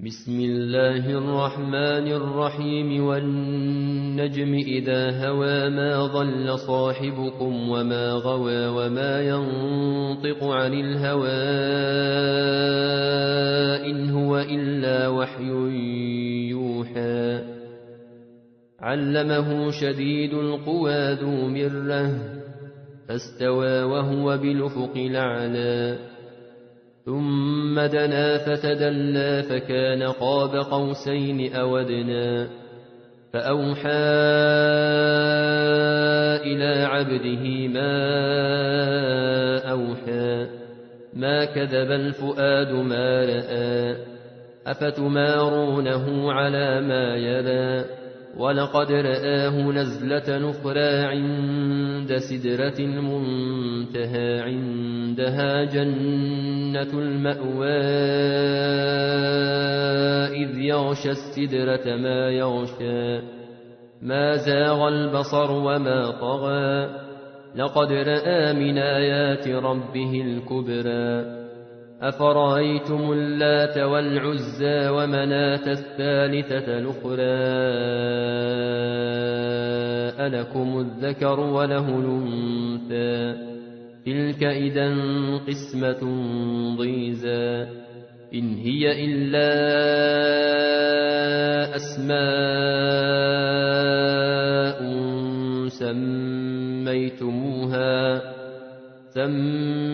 بسم الله الرحمن الرحيم والنجم إذا هوى ما ضل صاحبكم وما غوى وما ينطق عن الهوى إن هو إلا وحي يوحى. علمه شديد القوى ذو مرة فاستوى وهو بالأفق الأعلى. ثم دنا فتدلى فكان قاب قوسين أودنا فأوحى إلى عبده ما أوحى. ما كذب الفؤاد ما رأى. أفتمارونه على ما يرى ولقد رآه نزلة نخرى عند سدرة المنتهى عندها جنة المأوى إذ يغشى السدرة ما يغشى. ما زاغ البصر وما طغى. لقد رأى من آيات ربه الكبرى. أفرأيتم اللات والعزى ومناة الثالثة الأخرى ألكم الذكر وله الأنثى؟ تلك إذا قسمة ضيزى. إن هي إلا أسماء سميتموها. سميتموها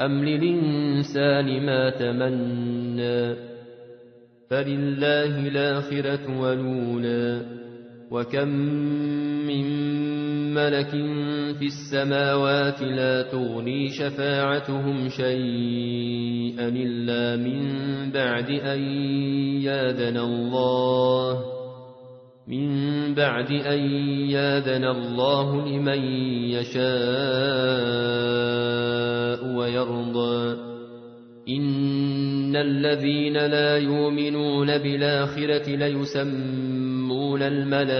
أم للإنسان ما تمنى فلله الآخرة ولولا وكم من ملك في السماوات لا تغني شفاعتهم شيئا إلا من بعد أن ياذن الله بعد أن ياذن الله لمن يشاء ويرضى. إن الذين لا يؤمنون بالآخرة ليسمون الملائكة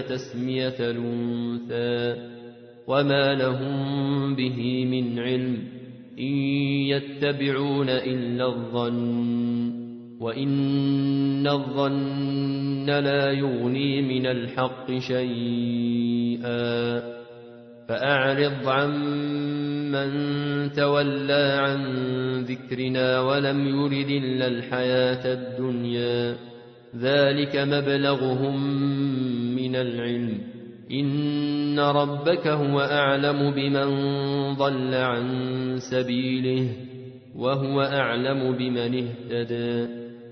تسمية الأنثى وما لهم به من علم إن يتبعون إلا الظن. وإن الظن لا يغني من الحق شيئا فأعرض عن من تولى عن ذكرنا ولم يرد إلا الحياة الدنيا ذلك مبلغهم من العلم إن ربك هو أعلم بمن ضل عن سبيله وهو أعلم بمن اهتدى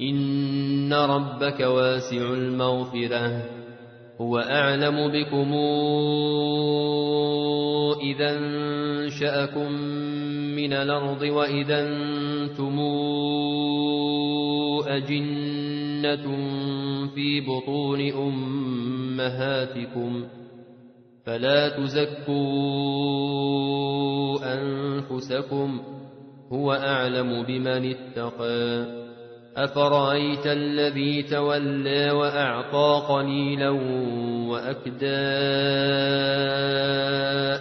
إن ربك واسع المغفرة. هو أعلم بكم إذا أنشأكم من الأرض وإذا أنتم أجنة في بطون أمهاتكم. فلا تزكوا أنفسكم. هو أعلم بمن اتقى. أفرأيت الذي تولى وأعطى قليلا وأكدى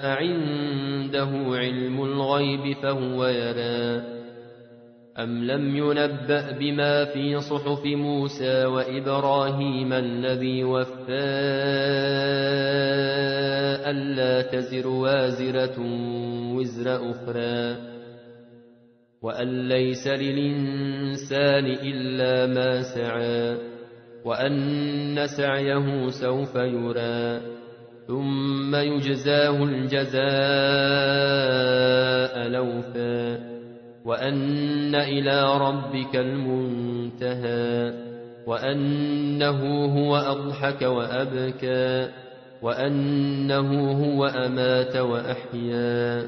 أعنده علم الغيب فهو يرى. أم لم ينبأ بما في صحف موسى وإبراهيم الذي وفى ألا تزر وازرة وزر أخرى؟ وأن ليس للإنسان إلا ما سعى وأن سعيه سوف يرى ثم يجزاه الجزاء لوفا وأن إلى ربك المنتهى وأنه هو أضحك وأبكى وأنه هو أمات وأحيا.